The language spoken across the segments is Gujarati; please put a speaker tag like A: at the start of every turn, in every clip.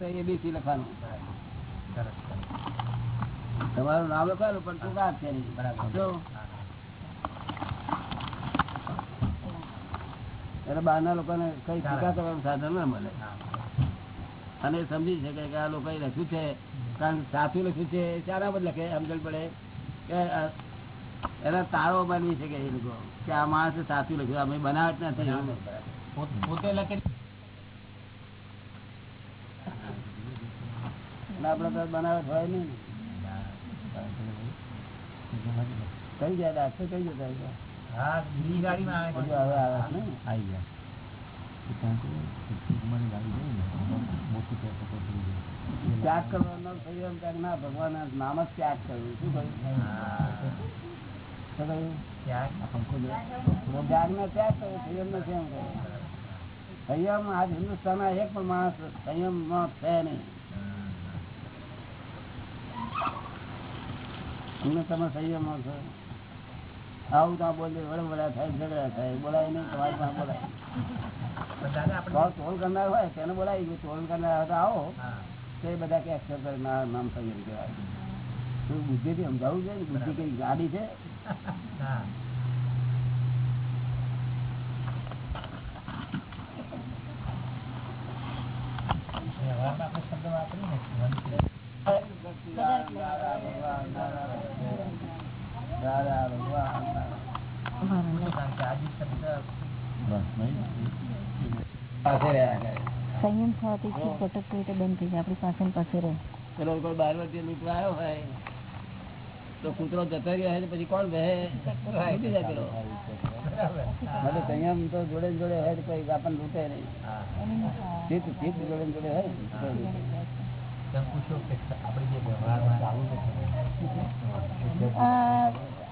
A: એબીસી લખવાનું. તમારું નામ લખવાનું, પણ શું કાપ છે? એટલે બહારના લોકોને કઈ ટીકા કરવાનું સાધન ના મળે. અને સમજી શકે કે આ લોકો લખ્યું છે. કારણ સાચું લખ્યું છે સારા પર લખે સમજણ પડે. કે એના તારો બની શકે એ લોકો. કે આ માણસે સાચું લખ્યું, અમે બનાવટ નથી.
B: પોતે લખે
A: એટલે આપડે તો બનાવટ હોય નહીં ને. કઈ ગયા ડાક્ટર કઈ જતા
B: હા બીજી ગાડીમાં આવે
A: હવે આવે
C: આવી ગયા.
A: ત્યાગ કરવાનો થયો ત્યાગ ના ભગવાન નામ જ ત્યાગ કર્યું. શું કહ્યું ત્યાગ. નો ત્યાગ કર્યો સંયમ નથી એમ કહ્યું સંયમ આજ હિન્દુસ્તાન એક પણ માણસ સંયમમાં છે નહીં. તમને તમે સંયમ છો. આવું તો બોલે વડવડા થાય ઝઘડા થાય બોલાય નહીં તમારી પાસે બોલાય. તોલ કરનાર હોય તેને બોલાવી ગયું તોલ કરનાર તો આવો. તો એ બધા કે એક્સેપ્ટ કરે ના નામ સંયમ કહેવાય. તો બુદ્ધિથી સમજાવવું છે ને બુદ્ધિ કઈ ગાડી છે?
B: શબ્દ વાપરીએ ને, વંશી. શું કારણ કે આજે શબ્દ
A: પાસે રહ્યા કરે.
D: સંયમ થવાથી ચૂપ ભટકતું હોય તો બંધ થઈ જાય આપણી પાસે ને પાસે રહે
A: પેલો કોઈ બાર વર્ષથી લૂંટવા આવ્યો હોય તો કૂતરો જતો રહ્યો હોય તો પછી કોણ કહે છૂટી જાય પેલો
B: બરાબર.
A: હા તો સંયમ તો જોડે ને જોડે હોય તો કોઈ આપણને લૂંટે નહીં
B: હા.
A: ચિત્ત ચિત્ત જોડે ને જોડે હોય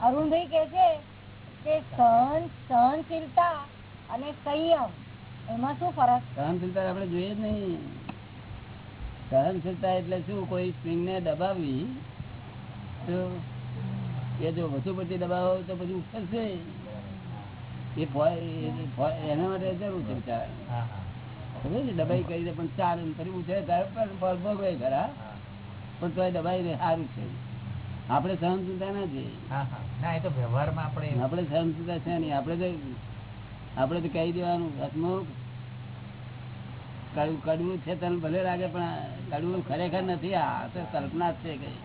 D: અરુણભાઈ કે છે કે સહન સહનશીલતા અને સંયમ એમાં શું ફરક?
A: સહનશીલતા આપણે જોઈએ જ નહીં. સહનશીલતા એટલે શું? કોઈ સ્પ્રિંગ ને દબાવી તો એ જો વધુ પડતી દબાવો તો પછી ઉછળશે એ એના માટે જરૂર છે દબાઈ કરી દે પણ ચાલે ફરી ફળ ભોગવે ખરા. પણ તો દબાઈ દે સારું છે. આપણે સહનશીલતા નથી
B: આપણે
A: સહનશીલતા છે નહીં. આપણે તો આપણે તો કહી દેવાનું હસમુખ કડવું કડવું છે તને ભલે લાગે પણ કડવું ખરેખર નથી. આ તો કલ્પના જ છે કઈ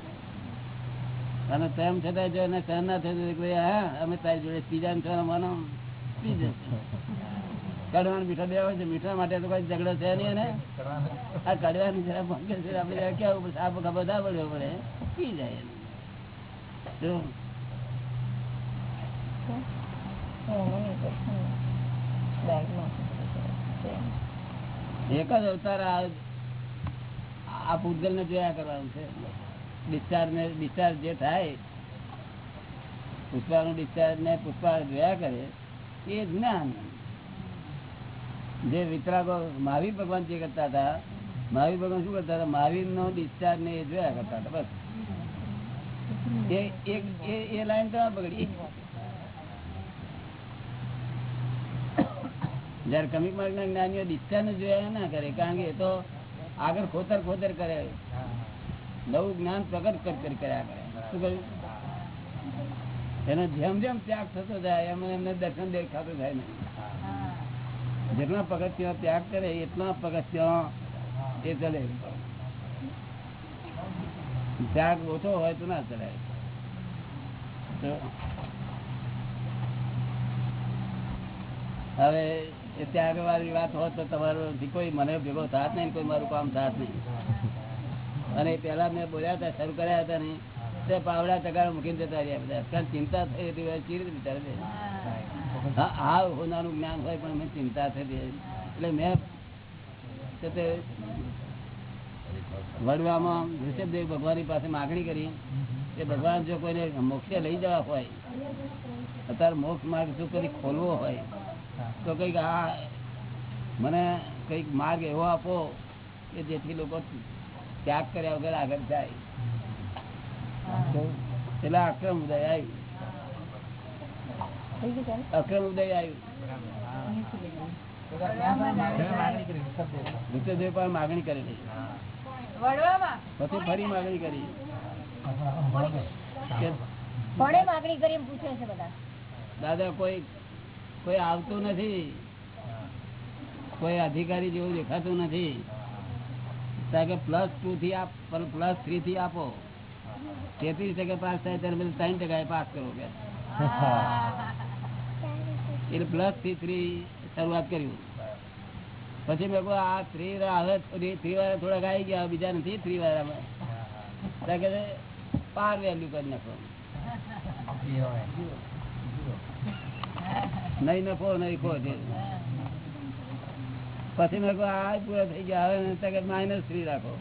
A: અને તેમ છતાં જો એને સહન ના થતું હા અમે તારી જોડે પીજા ને છો મનો પી જશે કડવાનું મીઠા દેવા છે, મીઠા માટે તો કઈ ઝઘડો છે નહીં ને આ કડવાની જરા ભંગે છે, આપણે કેવું પડે, સાપ ખબર ના પડ્યો પડે પી જાય એક જ અવતાર આ પૂતગલ ને જોયા કરવાનું છે. ડિસ્ચાર્જ ને ડિસ્ચાર્જ જે થાય, પુષ્પાનું ડિસ્ચાર્જ ને પુષ્પા જોયા કરે, એ જ્ઞાન. જે વિતરાગો મહાવીર ભગવાન જે કરતા હતા, મહાવીર ભગવાન શું કરતા હતા? મહાવીર નો ડિસ્ચાર્જ ને એ જોયા કરતા હતા, બસ. એ લાઈન તો પકડી. જયારે કમિક માર્ગ ના જ્ઞાનીઓ ડિસ્ચાર્જ જોયા ના કરે, કારણ કે એ તો આગળ ખોતર ખોતર કરે. નવું જ્ઞાન પ્રગટ કર કર, કર્યા કરે. શું કર્યું એનો જેમ જેમ ત્યાગ થતો જાય, એમ એમને દર્શન દેખાતું થાય નહીં. જેટલા પગથિયા ત્યાગ કરે, એટલા પગથિયા એ ચલે ત્યાગ ઓછો હોય તો ના ચલાય હવે એ ત્યાગ વાળી વાત હોત તો તમારો કોઈ મને ભેગો થાત નહીં, કોઈ મારું કામ થાત નહીં. અને પેલા મેં બોલ્યા હતા, શરૂ કર્યા હતા ને, તે પાવડા ટકાળા મૂકીને જતા રહ્યા બધા. ચિંતા થઈ હતી ચીર ચી રીતે વિચારે છે હા હા હોનાનું જ્ઞાન હોય પણ ચિંતા થતી એટલે મેં વડવામાં ઋષભદેવ ભગવાનની પાસે માગણી કરી કે ભગવાન જો કોઈને મોક્ષે લઈ જવા હોય, અત્યારે મોક્ષ માર્ગ જો કરી ખોલવો હોય, તો કંઈક આ મને કંઈક માર્ગ એવો આપો કે જેથી લોકો ત્યાગ કર્યા વગર આગળ જાય. એટલે આક્રમ ઉદય આવ્યું અક્રમ ઉદય આવ્યું.
B: માગણી કરી ઋષભદેવ.
A: ઋષભદેવ પણ માગણી કરેલી પછી ફરી માગણી કરી
D: માગણી કરી પૂછે છે બધા?
A: દાદા કોઈ કોઈ આવતું નથી. કોઈ અધિકારી જેવું દેખાતું નથી. કે પ્લસ ટુ થી આપ પ્લસ થ્રી થી આપો. તેત્રીસ ટકા પાસ થાય ત્યારે બધું ત્રણ ટકા પાસ કરો કે. એટલે પ્લસથી થ્રી શરૂઆત કર્યું પછી મેં કહું આ થ્રી હવે થ્રી વાર થોડાક આવી ગયા બીજા નથી થ્રી વાળામાં. પાર વેલ્યુ કરી નાખો. નહીં નફો, નહીં ખો પછી મેં કહું આ પૂરા થઈ ગયા, હવે માઇનસ થ્રી રાખો.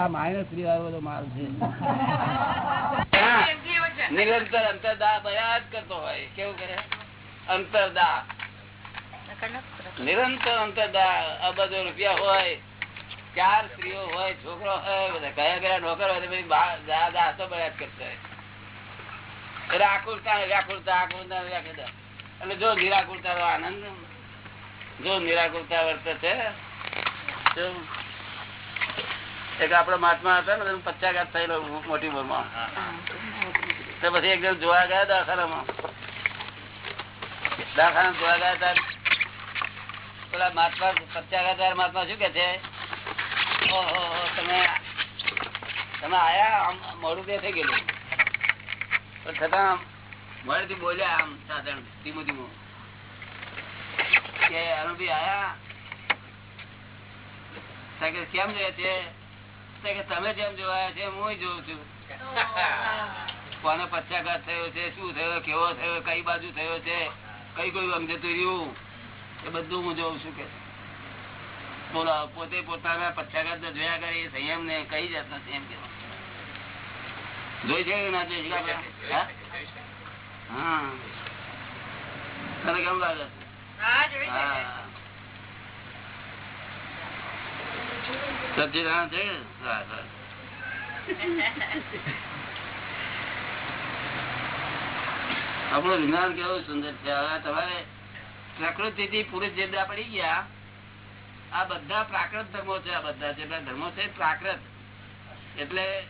A: આ માઇનસ થ્રી વાળો બધો માલ છે. નિરંતર અંતરદાહ બયા જ કરતો હોય, કેવું કરે? અંતરદાહ નિરંતર અંતરદા અબજો રૂપિયા હોય ચાર સ્ત્રીઓ હોય છોકરો હોય કયા કયા નોકર હોય બધી બા- દાહ દાહ બયા જ કરતો એટલે આકુલતા વ્યાકુલતા આકુલતા વ્યાકુલતા એટલે જો નિરાકુરતા નો આનંદ જો નિરાકુરતા વર્તે છે એક આપડે મહાત્મા હતા ને પચાઘાત થયેલો મોટી ઉંમરમાં. તો પછી એકદમ જોવા ગયા દવાખાનામાં. દવાખાના જોવા ગયા હતા પેલા મહાત્મા પચાઘાત મહાત્મા શું કે છે? ઓહો તમે તમે આયા મોડું તે થઈ ગયેલું. પણ છતાં મોડેથી બોલ્યા આમ સાધારણ ધીમું ધીમું કે અનુભવી આયા? કેમ જોઈએ છે? કે તમે જેમ જોવાયા છે હું જોઉં છું. કોને પચાઘાત થયો છે શું થયો કેવો થયો કઈ બાજુ થયો છે? કઈ કોઈ અંગે જતું રહ્યું? એ બધું હું જોઉં છું કે બોલો પોતે પોતાના પક્ષાઘાત જોયા કરે એ સંયમ ને કઈ જાતનો સંયમ કેવો જોઈ છે ના જોઈ હા? હા. તને કેમ લાગે? છે? હા. સચ્ચિદાનંદ છે હા, હા. આપણું વિજ્ઞાન કેવું સુંદર છે. હવે તમારે પ્રકૃતિ થી પુરુષ જેટલા પડી ગયા, આ બધા પ્રાકૃત ધર્મો છે, આ બધા જેટલા ધર્મો છે પ્રાકૃત. એટલે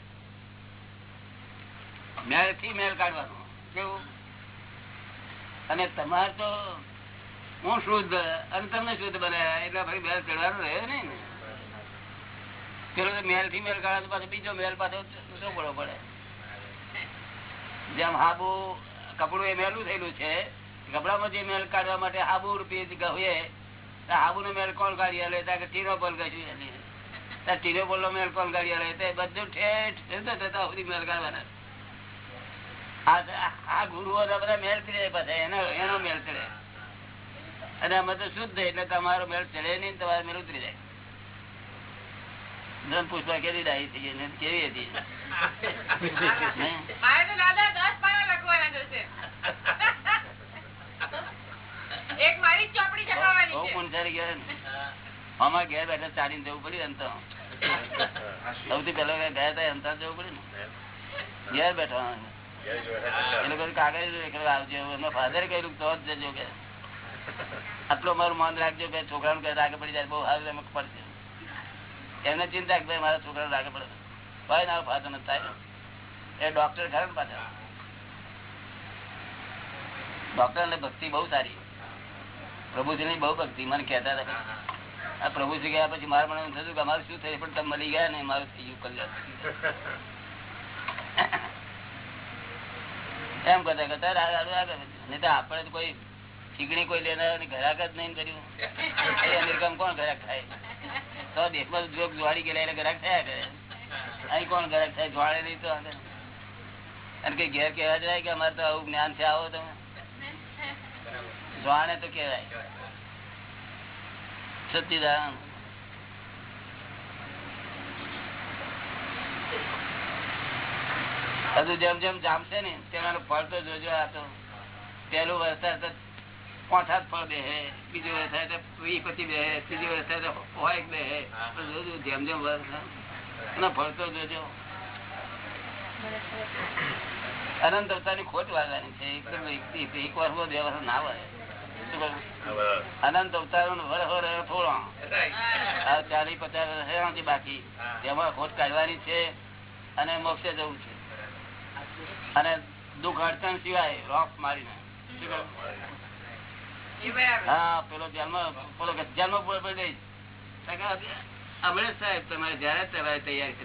A: મેળથી મેળ કાઢવાનો. કેવું? અને તમારે તો હું શુદ્ધ અને તમને શુદ્ધ બનાવ્યા, એટલે ફરી મેળ ચડવાનો રહ્યો નહીં ને. પેલો મેલથી મેલ કાઢે પાછો બીજો મેલ પાછો પડવો પડે? જેમ હાબુ કપડું એ મેલું થયેલું છે. કપડામાં જે મેલ કાઢવા માટે હાબુ રૂપિયે ગયે હાબુ નો મેલ કોણ કાઢી લે કે બોલ પોલ કશું ટીનો બોલ નો મેલ કોણ કાઢી લે તે બધું ઠેઠ થતા સુધી મેલ કાઢવાના. આ આ ગુરુઓ બધા મેલ ચડે પછી, એનો એનો મેલ ચડે અને અમે તો શુદ્ધ એટલે તમારો મેળ ચડે નહીં તમારો મેળ ઉતરી જાય. ધન પુષ્પા કેવી ડાઈ ગઈ કેવી હતી? આમાં ઘેર બેઠા ચાલીને જવું પડ્યું એમ સૌથી પેલા ગયા તા અંતર જવું પડ્યું ને. ઘેર બેઠા એ લોકો કાગળ આવજો એનો ફાધર કહ્યું તો જ જજો કે આટલું મારું મન રાખજો કે છોકરાનું કે રાગે પડી જાય બહુ એમ પડશે. એમને ચિંતા કે ભાઈ મારા છોકરા રાગે પડે ભાઈ ના ફાધર નથી થાય. એ ડોક્ટર ખરા ને પાછા? ડોક્ટર ને ભક્તિ બહુ સારી. પ્રભુજી ની બહુ ભક્તિ, મને કહેતા હતા. આ પ્રભુજી ગયા પછી મારા મને થયું કે અમારું શું થયું? પણ તમે મળી ગયા ને, મારું થઈ ગયું કલ્યાણ. એમ કરતા કરતા નહીં તો આપણે કોઈ ચીકણી કોઈ લેનાર ઘરાક જ નહીં કર્યું. અમેરિકામાં કોણ ઘરાક થાય તો દેશમાં જો જોડી ગયેલા એને ગ્રાહક થયા કરે. અહીં કોણ ગ્રાહક થાય? જોડે નહીં તો અને કઈ ઘેર કેવા જાય કે અમારે તો આવું જ્ઞાન છે આવો તમે? જોવાને તો કેવાય સતીદાન બધું જેમ જેમ જામશે ને તેના ફળ તો જોજો આ તો. પેલું વરસાદ પાંચ ફળ બે બીજું થાય તો વી પચી બે ત્રીજી વરસાદ તો હોય બે જોજો જેમ જેમ વર્ષ અને ફળતો જોજો. અનંત અવતારની ખોટ વાળવાની છે. એકદમ એક- એક વાર બે વર્ષ ના વળે અનંત અવતારો વર વર થોડો. આ ચાલીસ પચાસ વર્ષ બાકી. તેમાં ખોટ કાઢવાની છે અને મોક્ષે જવું છે. અને દુઃખ અડચણ સિવાય રોફ મારીને શું કહ્યું?
C: એ બરાબર
A: હા પેલો પેલો હમણાં સાહેબ તમારે જયારે તમારે તૈયાર છે?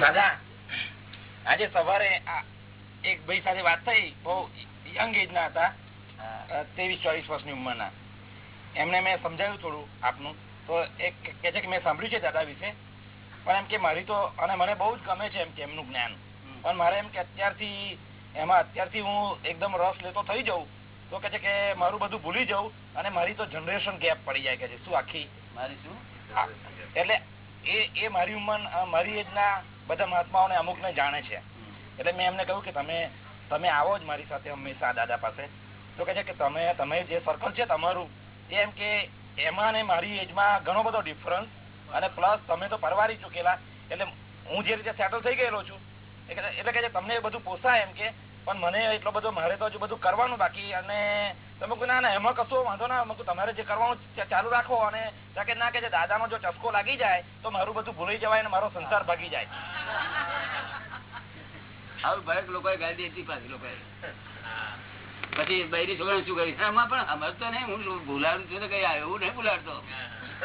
E: દાદા આજે સવારે એક ભાઈ સાથે વાત થઈ બહુ યંગ એજ ના હતા ત્રેવીસ ચોવીસ વર્ષની ઉંમરના. એમને મેં સમજાવ્યું થોડું આપનું. તો એક કે છે કે મેં સાંભળ્યું છે દાદા વિશે? પણ એમ કે મારી તો અને મને બહુ જ ગમે છે એમ કે એમનું જ્ઞાન. પણ મારે એમ કે અત્યારથી એમાં અત્યારથી હું એકદમ રસ લેતો થઈ જાઉં તો કે છે કે મારું બધું ભૂલી જાઉં અને મારી તો જનરેશન ગેપ પડી જાય કે છે. શું આખી?
A: મારી શું?
E: એટલે એ એ મારી ઉંમર મારી એજના બધા મહાત્માઓને અમુકને જાણે છે. એટલે મેં એમને કહ્યું કે તમે તમે આવો જ મારી સાથે હંમેશા દાદા પાસે. તો કે છે કે તમે તમે જે સર્કલ છે તમારું એમ કે એમાં ને મારી એજમાં ઘણો બધો ડિફરન્સ અને પ્લસ તમે તો પરવારી ચૂકેલા, એટલે હું જે રીતે સેટલ થઈ ગયેલો છું એટલે કે તમને બધું પોસાય એમ કે, પણ મને એટલો બધો, મારે તો હજુ બધું કરવાનું બાકી, અને તમે કહું ના એમાં કશો વાંધો ના મૂકું તમારે જે કરવાનું ચાલુ રાખો, અને કે ના કે દાદાનો જો ચસ્કો લાગી જાય, તો મારું બધું ભૂલી જવાય અને મારો સંસાર ભાગી જાય.
A: આવું ભરત લોકોએ ગાડી દીધી પાછી લોકોએ. પછી બૈરી છોકરા શું કરી પણ પણ તો નહીં, હું ભૂલાડું છું કઈ? એવું નહીં ભૂલાડતો.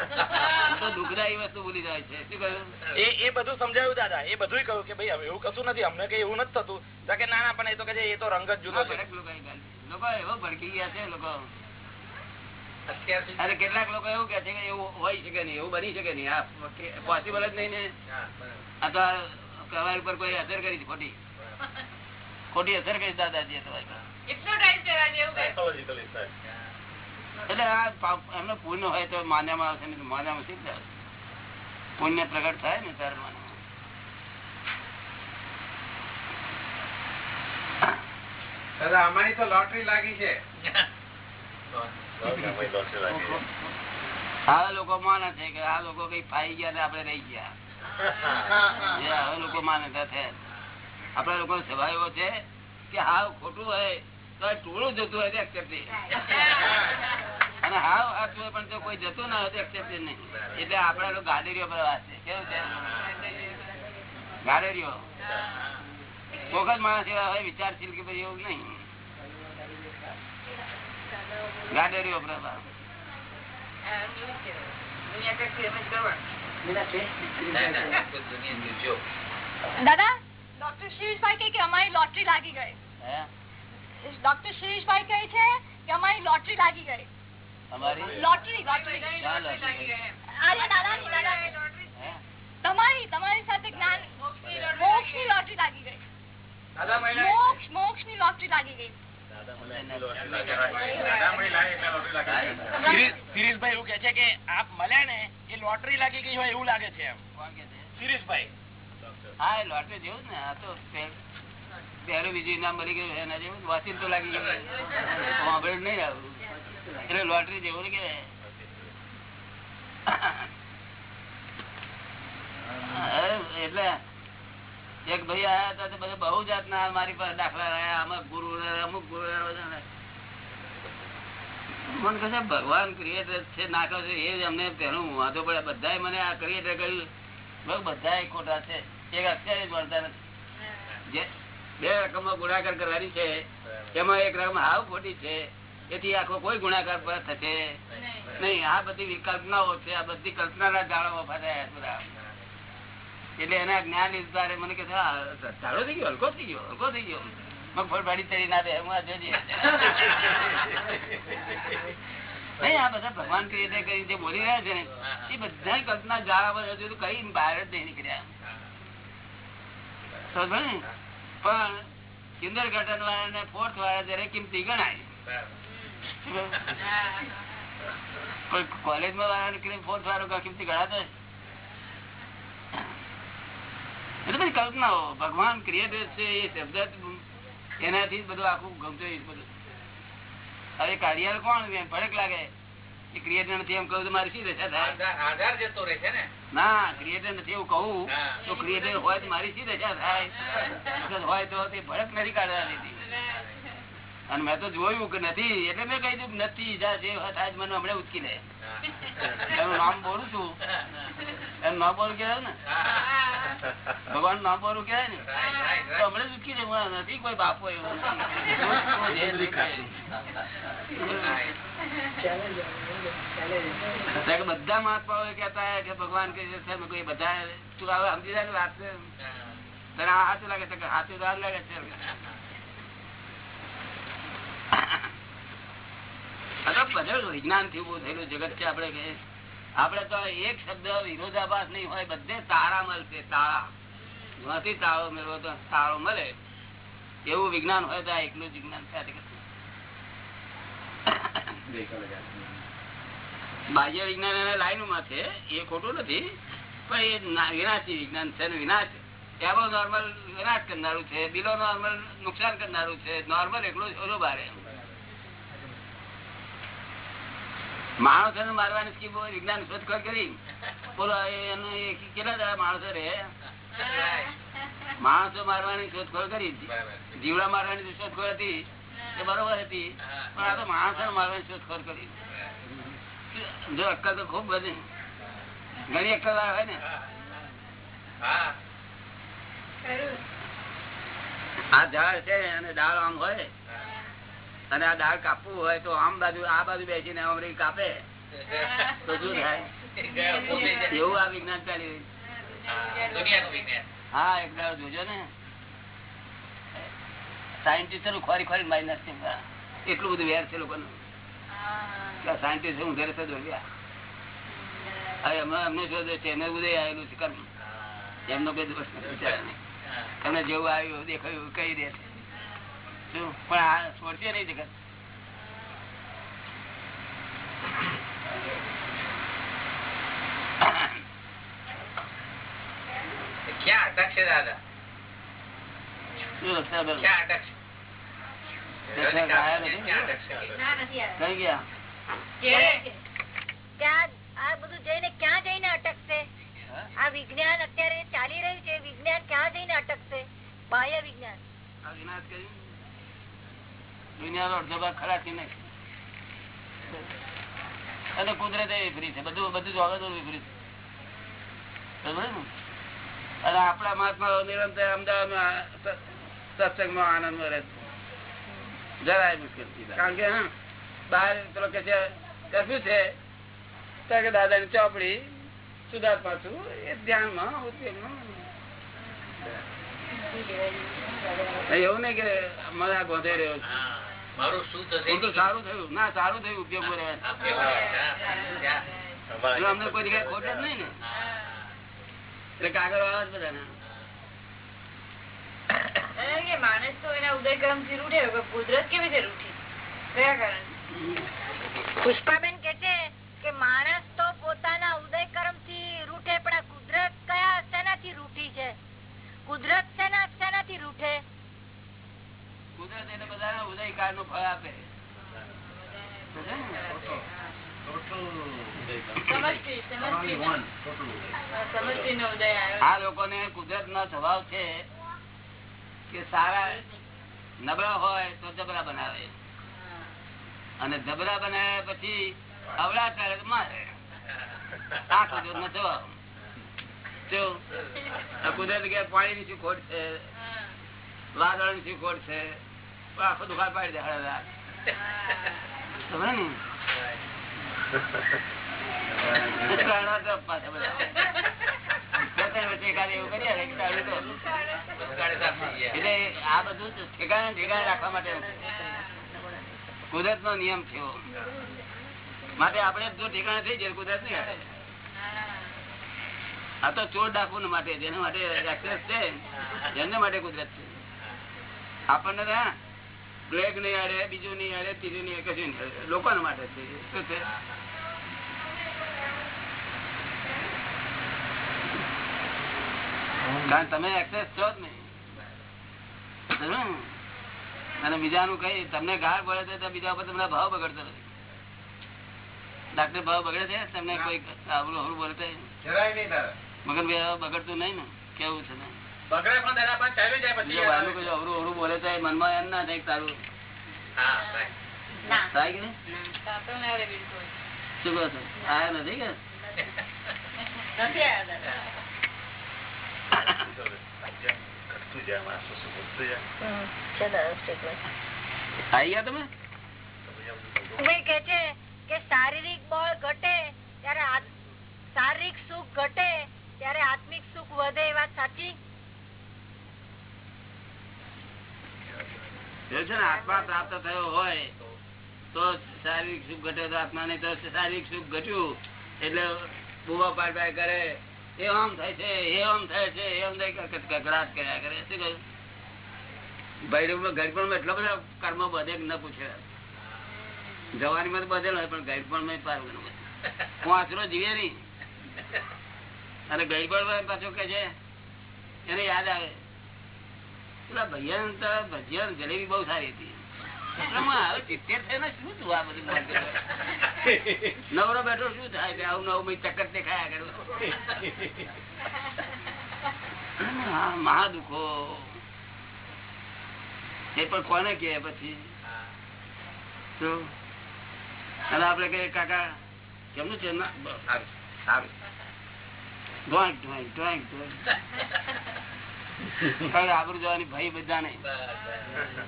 A: હું તો વસ્તુ ભૂલી જાય છે. શું કહ્યું?
E: એ એ બધું સમજાવ્યું દાદા. એ બધું કહ્યું કે ભાઈ એવું કશું નથી. અમને કઈ એવું નથી થતું. કે ના ના પણ એ તો કે એ તો રંગ જ જુદો છે.
A: ભરત લોકોએ ગાડી લોકો એવો ભડકી ગયા છે લોકો. અને કેટલાક લોકો એવું કે છે કે એવું હોય શકે નહીં એવું બની શકે નહીં. આ પોસિબલ જ નહીં ને? આ તો કવાય ઉપર કોઈ અસર કરી ખોટી. ખોટી અસર કરી દાદાજી તમારી એટલે આ એમને પુણ્ય હોય તો માન્યામાં આવશે નહીં માન્યામાં શીખ જાય પુણ્ય પ્રગટ થાય ને ત્યારે માન્યામાં.
F: દાદા અમારી તો લોટરી લાગી છે.
A: આ લોકો માને છે કે આ લોકો કઈ ફાઈ ગયા ને આપડે રહી ગયા. હવે લોકો માન્યતા છે. આપડા લોકો સ્વભાવ એવો છે કે હા ખોટું હોય તો ટોળું જતું હોય તો accept અને હાવ હોય પણ જો કોઈ જતું ના હોય તો accept નહીં. એટલે આપડા લોકો ગાડેરીઓ પર વાત છે. કેવું છે? ગાડેરીઓ કોક માણસ એવા હોય વિચારશીલ કે ભાઈ એવું નહીં. ગાડેરીઓ પર.
G: દાદા ડોક્ટર શિરીષભાઈ કે અમારી લોટરી લાગી ગઈ.
A: હે?
G: ડોક્ટર શિરીષભાઈ કહે છે કે અમારી લોટરી લાગી ગઈ.
A: અમારી?
G: Lottery lottery? તમારી તમારી સાથે જ્ઞાન
C: મોક્ષની લોટરી લાગી
G: ગઈ. મોક્ષ મોક્ષની લોટરી લાગી ગઈ.
E: સિરીઝ- એવું કે છે કે આપ મળ્યા ને એ લોટરી લાગી ગઈ હોય એવું લાગે છે એમ.
A: કોણ છે?
E: સિરીઝભાઈ
A: હા લોટરી જેવું ને આ તો પહેલું બીજું ઇનામ મળી ગયું એના જેવું વાસી તો લાગી ગયું. નહીં આવ્યું એટલે લોટરી જેવું કે. એટલે એક ભાઈ આયા હતા બધા બહુ જાતના મારી પાસે દાખલા રહ્યા. અમુક ગુરુ અમુક ગુરુ મને કહે ભગવાન ક્રિએટર છે, નાખો છે, એ અમને પહેલું વાંધો પડે. બધા મને આ ક્રિએટર કર્યું. બધા ખોટા છે. એક અત્યારે જ મળતા નથી. બે રકમમાં ગુણાકાર કરવાની છે. એમાં એક રકમ હાવ ખોટી છે. એથી આખો કોઈ ગુણાકાર પર થશે નહીં. આ બધી વિકલ્પનાઓ છે. આ બધી કલ્પનાના જાળો ફસાયા બધા. એટલે એના જ્ઞાન લીધા મને કે ધારો થઈ ગયો. હલકો થઈ ગયો. હલકો થઈ ગયો. મગફળ ચડી ના દે આ જોજે. નહીં આ બધા ભગવાન ક્રિએટર કરી જે બોલી રહ્યા છે ને એ બધા કલ્પના જાળા હજુ કઈ બહાર જ નહીં નીકળ્યા. સમજ ને? પણ કિન્દર ઘટન વાળા ને ફોર્થ વાળા જયારે કિંમતી ગણાય. પણ કોલેજમાં વાળા ફોર્થ વાળો કિંમતી ગણાતો કલ્પનાઓ. ભગવાન ક્રિએટર છે, એ શબ્દ એનાથી બધું આખું ગમતો બધું. હવે કાર્ય કોણ? ભડક લાગે. એ ક્રિએટર નથી. એમ કહું તો મારી શી દશા
F: આધાર જતો રહે છે ને.
A: ના ક્રિએટર નથી એવું કહું. તો ક્રિએટર હોય તો મારી શી દશા થાય? હોય તો તે ભડક નથી કાઢવા દીધી અને મેં તો જોયું કે નથી એટલે મેં કહી દીધું નથી જા જે થાય મને હમણાં ઉચકી લે. એનું નામ બોલું છું. એનું નામ બોલું કહેવાય ને? ભગવાન નામ બોલું કહેવાય ને? તો હમણાં ઉચકી દે હું નથી કોઈ બાપો એવો. બધા મહાત્માઓ કેતા કે ભગવાન કઈ છે કોઈ બધા તું હવે સમજી જાય ને વાત છે. તને હાથું લાગે છે તો લાગે છે આ તો બધું વિજ્ઞાનથી ઉભું થયેલું જગત છે આપડે આપડે તો એક શબ્દ વિરોધાભાસ નહીં હોય, બધે તારા મળશે, તારા. નથી તાળો મેળવો તો તાળો મળે. એવું વિજ્ઞાન હોય તો એકલું વિજ્ઞાન છે બાહ્ય વિજ્ઞાન એને લાઈનમાં છે, એ ખોટું નથી, પણ એ વિનાશી વિજ્ઞાન છે વિનાશ. એવો નોર્મલ વિનાશ કરનારું છે બિલો નોર્મલ નુકસાન કરનારું છે નોર્મલ એકલું ઓછો બારે. માણસો ને મારવાની સ્કીમ વિજ્ઞાન શોધખોળ કરી? બોલો એનું કેટલા દાડા માણસો રે? માણસો મારવાની શોધખોળ કરી? જીવડા મારવાની શોધખોળ હતી? એ બરોબર હતી. પણ આ તો માણસો મારવાની શોધખોળ કરી? જો અક્કલ તો ખૂબ બધી. ઘણી અક્કલ આવે ને. આ ઝાડ છે અને ડાળ આમ હોય. અને આ દાળ કાપવું હોય તો આમ બાજુ આ બાજુ બેસીને અમરી કાપે. તો શું થાય? એવું આ વિજ્ઞાન ચાલી હા એક દાળ જોજો ને. સાયન્ટિસ્ટ ખોરી ખોરી મારી નાખશે. એટલું બધું વેર છે લોકોનું. સાયન્ટિસ્ટ હું ઘરે તો દોડ્યા હવે એમને અમને શોધે છે એને બધું આવેલું છે કર્મ. એમનો કોઈ દોષ નથી. તમને જેવું આવ્યું દેખાયું કઈ દે. છે પણ આ છોડશે નહીં જગત.
F: ક્યાં અટક છે દાદા? ક્યાં અટક છે
D: આ બધું જઈને ક્યાં જઈને અટકશે? આ વિજ્ઞાન અત્યારે ચાલી રહ્યું છે. વિજ્ઞાન ક્યાં જઈને અટકશે? બાહ્ય વિજ્ઞાન.
A: આ વિનાશ કર્યું દુનિયાનો અડધો ભાગ ખરાશી નહીં? અને કુદરત એ વિપરીત છે. બધું બધું જોગતો વિપરીત? અને આપણા મહાત્મા નિરંતર અમદાવાદમાં સ- સત્સંગમાં આનંદમાં રહે છે. જરાય મુશ્કેલ કારણ કે બહાર પેલો કે છે કશું છે? કે દાદાની ચોપડી સુધાર પાછું એ ધ્યાનમાં ઉપયોગમાં એવું નહીં કે મને આ ગોંધે રહ્યો છે
F: હા. મારું શું થશે
A: સારું થયું. ના સારું થયું ઉપયોગ કરે
F: હા, પેલા, હા,
A: જો અમને કોઈ જગ્યાએ ખોટ જ નહીં ને? એટલે કાગળ વાળા જ બધા
C: માણસ તો એના ઉદયક્રમથી રૂઠે કુદરત કેવી રીતે રૂઠી કયા કારણ?
D: પુષ્પાબેન કે છે કે માણસ તો પોતાના ઉદય કર્મથી રૂઠે પણ આ કુદરત કયા શેનાથી રૂઠી છે કુદરત શેના શેનાથી રૂઠે
A: કુદરત એટલે બધાને ઉદયકાળનું ફળ આપે
C: સમષ્ટિ સમષ્ટિ સમષ્ટિ નો ઉદય આવ્યો
A: આ લોકોને કુદરત નો સ્વભાવ છે કે સારા નબળા હોય તો જબરા બનાવે. અને જબરા બનાવ્યા પછી અવળા કરે મારે. આ કુદરત નો સ્વભાવ કુદરત કે પાણી ની શું ખોટ છે? વાદળની શું ખોટ છે? આખો દુકાળ પાડી દે. ને? પાછા બધા. કુદરત નો નિયમ થયો. માટે આપડે જો થઈ જાય, કુદરત નહીં આ તો ચોર ડાકુ માટે, જેના માટે access છે એમને માટે કુદરત છે. આપણને બ્લેક નહીં આડે, બીજું નહીં આડે, ત્રીજું નહીં કશું આડે. માટે છે. શું છે? કારણ તમે એક્સેસ છો જ નહીં. અને બીજાનું કઈ તમને ગાળ પડે છે તો બીજા ઉપર તમને ભાવ બગડતો નથી. ડાક્ટર ભાવ બગડે છે? તમને કોઈ આવડું અવળું બોલતા મગન ભાઈ બગડતું નહીં ને? કેવું છે અવરું અવરું બોલે તો મનમાં એમ ના થાય તારું
F: હા right.
D: ના.
A: થાય કે શું કહો છો? આયા નથી કે?
D: શારીરિક બળ ઘટે ત્યારે સુખ ઘટે ત્યારે આત્મિક સુખ વધે, એ વાત સાચી?
A: આત્મા પ્રાપ્ત થયો હોય, તો શારીરિક સુખ ઘટે તો આત્મા ને તો શારીરિક સુખ ઘટ્યું. એટલે બુવા પાડ પાડ કરે એ આમ થાય છે, એ આમ થાય છે, એ આમ થાય કે કકડાટ કર્યા કરે, શું કહ્યું? ભાઈ ગડપણ એટલો બધો કર્મ બધે ન પૂછે. જવાની માં બધેલો હોય, પણ ગડપણમાં પાર હું આશરો જીવે નહીં. અને ગડપણ પાછું કે છે, એને યાદ આવે. પેલા ભૈયા ભજીયા જલેબી બહુ સારી હતી. નવરો બેઠો શું થાય આવું નવું ચક્કર તે ખાયા કરું? મહા દુખો એ પણ કોને કે પછી? શું? અને આપડે કહીએ કાકા કેમનું છે? ના, સારું. સારું. ડ્રોઈંગ ડ્રોઈંગ ડ્રોઈંગ ડ્રોઈંગ આબરું જવાની ભાઈ બધા નહીં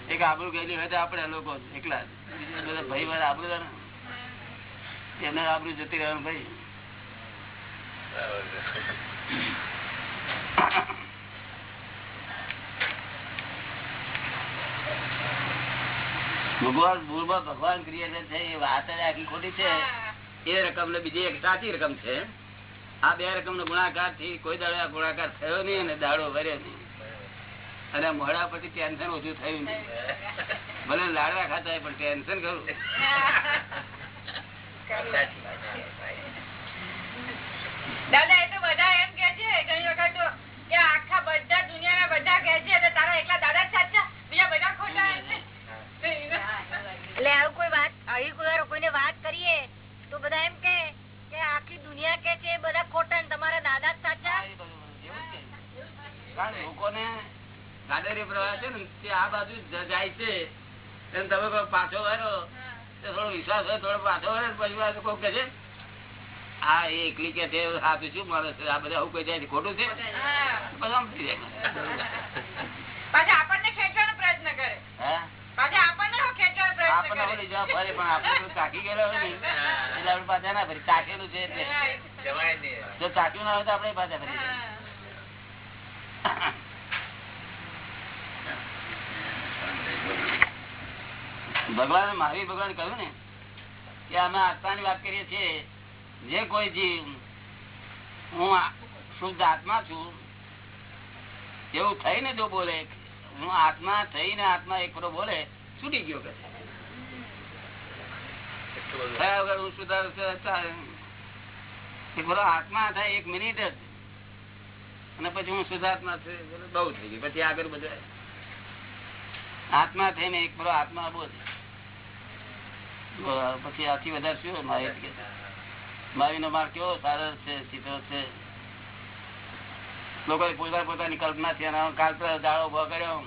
A: એક આબરું ગયેલી હોય તો આપડે લોકો એકલા બધા ભાઈ વાળા આબરું જાય એમને આબરું જતી રહેવાનું ભાઈ ભગવાન, મૂળમાં ભગવાન ક્રિએટર છે, એ વાત જ આખી ખોટી છે. એ રકમ ને બીજી એક સાચી રકમ છે. આ બે રકમ નો ગુણાકારથી કોઈ દાડો ગુણાકાર થયો નહીં અને દાડો વર્યો નહીં. અને મોડા પછી ટેન્શન ઓછું થયું. નહીં ભલે લાડવા ખાતા પણ ટેન્શન ખરું.
C: દાદા એ તો બધા એમ કે છે ઘણી વખત તો કે આખા બધા દુનિયાના બધા કે છે તારા એકલા દાદા સાચા બીજા બધા ખોટા ને.
D: એટલે આવું કોઈ વાત આવી કોઈ કોઈને વાત કરીએ તો બધા એમ કે કે આખી દુનિયા કે છે એ બધા ખોટા ને તમારા દાદા સાચા?
A: લોકોને ગાડેરી પ્રવાહ છે ને તે આ બાજુ જાય છે. તમે પાછો વાળો થોડો વિશ્વાસ હોય થોડો પાછો પછી પાછું કોક કહે છે આ એ એકલી કે છે આ તો શું માણસ છે? આ બધા આવું કહી જાય ખોટું છે?
C: હા.
A: પછી આમ થઈ જાય.
C: પાછા આપણને ખેંચવાનો પ્રયત્ન કરે.
A: હા?
C: પાછા આપણને હો ખેંચવાનો પ્રયત્ન
A: આપણને
C: કરે
A: ઓલી જવાબ ફરે પણ આપણે તો ચાકી ગયેલા હોય ને એટલે આપણે પાછા ના ફરી ચાકેલું છે એટલે
C: Right.
F: જવાય નહીં
A: જો ચાક્યું ના હોય તો આપણે પાછા ફરી
C: હા.
A: ભગવાન મહાવીર ભગવાન કહ્યું ને કે અમે આત્માની વાત કરીએ છીએ જે કોઈ જીવ હું શુદ્ધ આત્મા છું એવું થઈને જો બોલે હું આત્મા થઈને આત્મા એકરો બોલે છૂટી ગયો કે થયા એક મિનિટ જ. અને પછી હું એટલે બહુ થઈ ગયું પછી આગળ બધું આત્મા થઈને એક બરો આત્મા બોલો, પછી આથી વધારે શું મારી મારી નો માર કેવો સારો છે, સીધો છે. લોકો પોતા પોતાની કલ્પના છે કાલ્પના ઊભો કર્યો.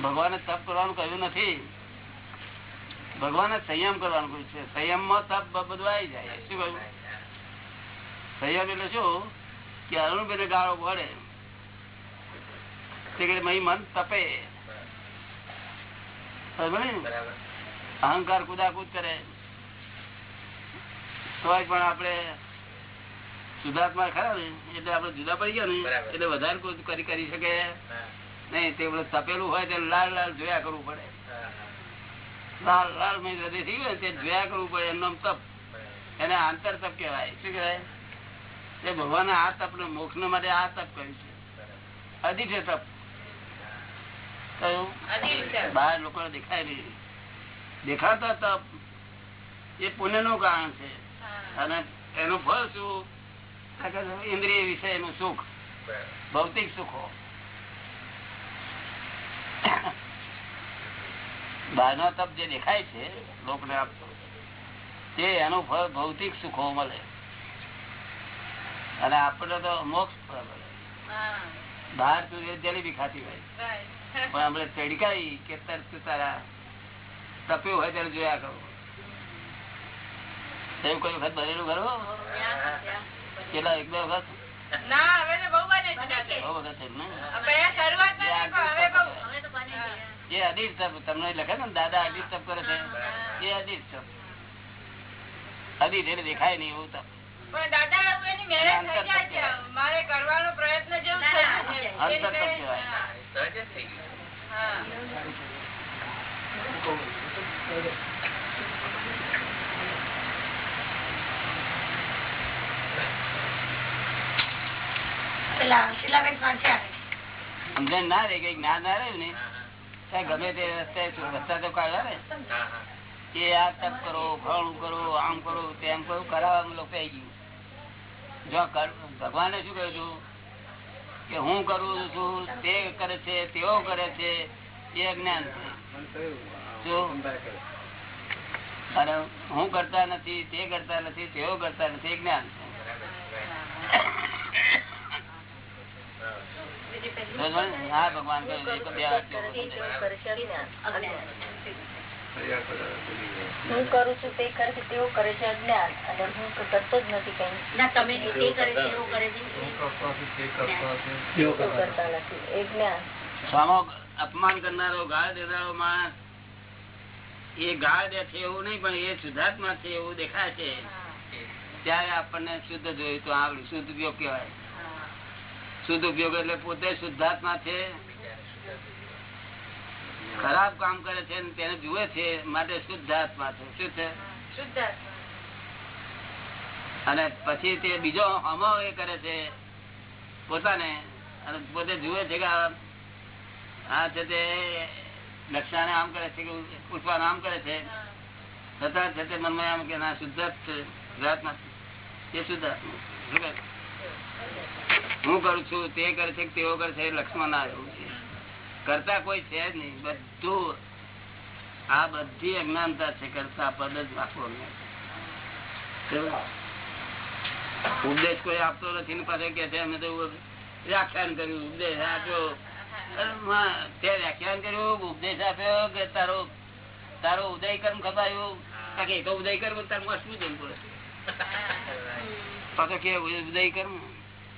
A: ભગવાને તપ કરવાનું કહ્યું નથી. ભગવાને સંયમ કરવાનું કહ્યું છે. સંયમમાં તપ બધું આવી જાય. શું કહ્યું? સંયમ એટલે શું? કે અરુણભાઈ ગાળો પડે. તે મન તપે. બરાબર. અહંકાર કુદાકુદ કરે. તોય પણ આપણે સુધાર્થમાં ખરા ને એટલે આપણે જુદા પડી ગયા ને એટલે વધારે કુદ કરી કરી શકે. નહીં. તે બધું તપેલું હોય તે લાલ લાલ જોયા કરવું પડે. લાલ લાલ મેં હૃદય થઈ ગયું તે જોયા કરવું પડે. એમનો તપ. એને આંતર તપ કહેવાય. શું કહેવાય? તે ભગવાને આ તપ ને મોક્ષ માટે આ તપ કર્યું છે. અધિક છે તપ કયું?
C: છે.
A: બહાર લોકો દેખાય નહીં. દેખાતો તપ એ પુણ્યનું કારણ છે. અને એનું ફળ શું? ઇન્દ્રિય વિષયનું સુખ. ભૌતિક સુખો. બહારનો તપ જે દેખાય છે લોકોને આપતો તે એનું ફળ ભૌતિક સુખો મળે. અને આપણે તો મોક્ષ ફળ
C: મળે.
A: બહાર તું જલેબી ખાતી હોય. પણ આપણે ચડકાઈ કે તરત તારા તપ્યું હોય ત્યારે જોયા કરો. એવું કોઈ વખત બનેલું ખરો? કેટલા એક બે વખત? અડીર તપ તમને લખે ને દાદા અડીર તપ કરે છે. એ અડીર તપ અડીર એટલે દેખાય નહીં એવું તપ અંતર તપ કહેવાય. આ તપ કરો ફળું કરો, આમ કરો, તેમ કરો કરાવવામાં લોકો ગયું. જો ભગવાને શું કહ્યું હતું? કે હું કરું છું, તે કરે છે, તેઓ કરે છે એ જ્ઞાન છે. જો અને હું કરતા નથી તે કરતા નથી તેઓ કરતા નથી જ્ઞાન? હા ભગવાન.
D: હું કરું છું તે કરે છે તેવું કરે છે અજ્ઞાન. અને હું કરતો જ નથી કઈ. ના તમે તે કરે છે એવું કરે છે. કરતા નથી એ જ્ઞાન.
A: અપમાન કરનારો ગાળ દેનારો માણસ એ ગાળ છે એવું નહીં, પણ એ શુદ્ધાત્મા છે એવું દેખાય છે. ત્યારે આપણને શુદ્ધ જોયું તો આવડ્યું. શુદ્ધ ઉપયોગ કહેવાય. શુદ્ધ ઉપયોગ એટલે પોતે શુદ્ધાત્મા છે. ખરાબ કામ કરે છે તેને જુએ છે, માટે શુદ્ધાત્મા છે. શું છે? અને પછી તે બીજો હમો એ કરે છે પોતાને. અને પોતે જુએ છે કે આ છે તે લક્ષાને આમ કરે છે કે પુષ્પાને આમ કરે છે? તથા છે તે મનમાં આમ કે ના, શુદ્ધ છે, ગુજરાતમાં તે એ શુદ્ધાત્મા શું કહે? હું કરું છું, તે કરે છે તેઓ કરે છે લક્ષ્મણ ના કરતા કોઈ છે જ નહીં. બધું, આ બધી અજ્ઞાનતા છે, કરતા પદ જ રાખવો ઉપદેશ કોઈ આપતો નથી ને પાસે કે છે, અમે તો વ્યાખ્યાન કર્યું. ઉપદેશ તે વ્યાખ્યાન કર્યું ઉપદેશ આપ્યો કે તારો તારો ઉદય કર્મ ખપાયું કારણ તો ઉદય કર્મ તારું શું જવું પડે? પાછો કે ઉદય કર્મ?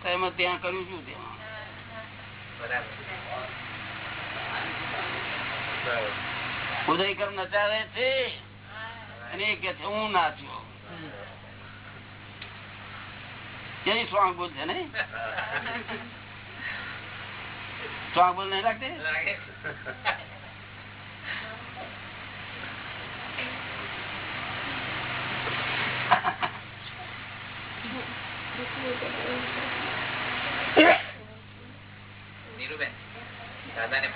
A: તો એમાં ત્યાં કર્યું શું ત્યાં ઉદય કર્મ નચાવે છે અને કે હું નાચ્યો એની સ્વાંગ બોલ છે ને સ્વાંગ
F: દાદા નીરુબેન દાદાને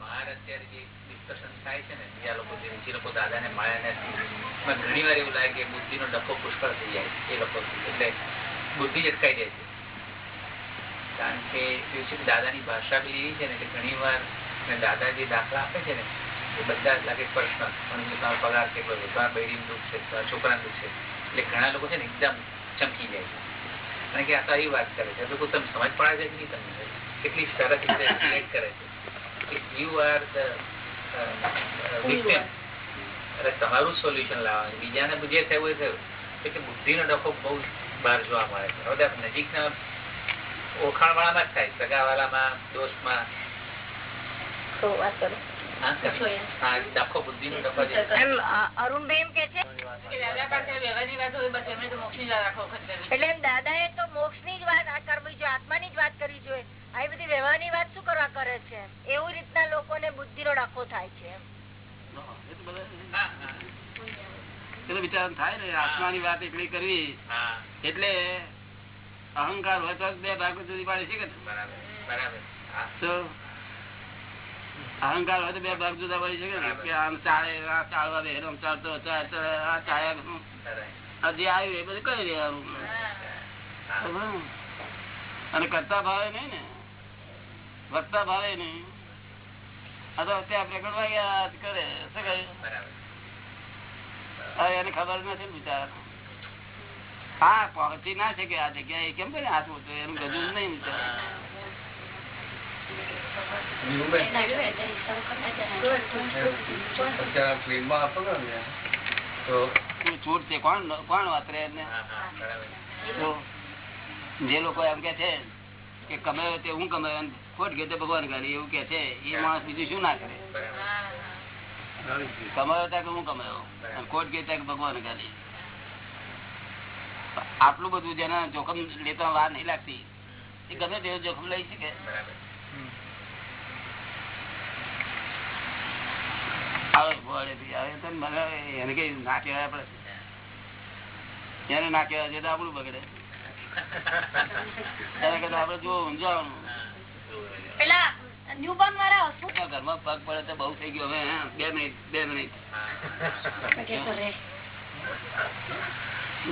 F: બહાર અત્યારે જે ડિસ્કશન થાય છે ને બીજા લોકો જે લોકો લોકો દાદાને મળ્યા નથી ઘણી વાર એવું લાગે કે બુદ્ધિ નો ડખો પુષ્કળ થઈ જાય એ લોકો એટલે બુદ્ધિ જ અટકાઈ જાય છે. કારણ કે દાદાની ભાષા બી એવી છે ને કે ઘણી વાર દાદા જે દાખલા આપે છે ને એ બધા લાગે પર્સનલ પણ જો તમારો પગાર કેટલો છે બૈરીનું દુઃખ છે તમારા છોકરાનું દુઃખ છે એટલે ઘણા લોકો છે ને એકદમ ચમકી જાય છે. કારણ કે આ તો આવી વાત કરે છે. લોકો તમે સમજ પડે છે કે નહીં તમને? કેટલી સરસ રીતે રિલેટ કરે છે. યુ આર ધ અરે તમારું સોલ્યુશન લાવવાનું. બીજાને જે થયું એ થયું. એટલે બુદ્ધિનો ડખો બહુ બહાર જોવા મળે છે. હવે નજીકના ઓળખાણ વાળામાં જ
C: થાયની કરવા
D: કરે છે? એવું રીતના લોકો ને બુદ્ધિ નો ડખો થાય છે એમ.
A: એ તો બધા
F: હા, હા,
A: પેલો વિચાર થાય ને આત્માની વાત એટલી કરવી એટલે અહંકાર હોય તો બે ભાગ જુદી પાડે
F: છે
A: તો અહંકાર હોય તો બે ભાગ જુદા પડી શકે ને? કે આમ ચાલે આ ચાલવા બે આમ ચાલતો ચાલે, ચાલે, આ ચાલ્યા જે આવ્યું એ બધું બરાબર ને? અને કરતા ભાવે નહીં ને? વધતા ભાવે નહીં. આ તો અત્યારે પ્રકટવા ગયા કરે શું કહ્યું એને ખબર નથી બિચારા હા પહોંચી ના શકે આ જગ્યાએ. કેમ કરે હાથ ઉતરે એનું ગજું નહીં છૂટ છે? કોણ કોણ વાતરે એને? જે લોકો એમ કે છે કે કમાયો તે હું કમાયો ખોટ ગયો તે ભગવાન ગાડી એવું કે છે. એ માણસ બીજું શું ના કરે? કમાયો ત્યાં કે હું કમાયો? ખોટ ગયો ત્યાં કે ભગવાન ગાડી આટલું બધું જેના જોખમ લેતા વાર નહીં લાગતી એ ગમે તેવું જોખમ લઈ શકે. તો મને એને કઈ ના કહેવાય આપડે એને ના કહેવાય છે તો આપણું બગડે. એના કરતા આપડે જો ઊંઝાવાનું.
G: પેલા ન્યુબોર્ન વાળા
A: ઘરમાં પગ પડે તો બહુ થઈ ગયું હવે બે મિનિટ બે મિનિટ.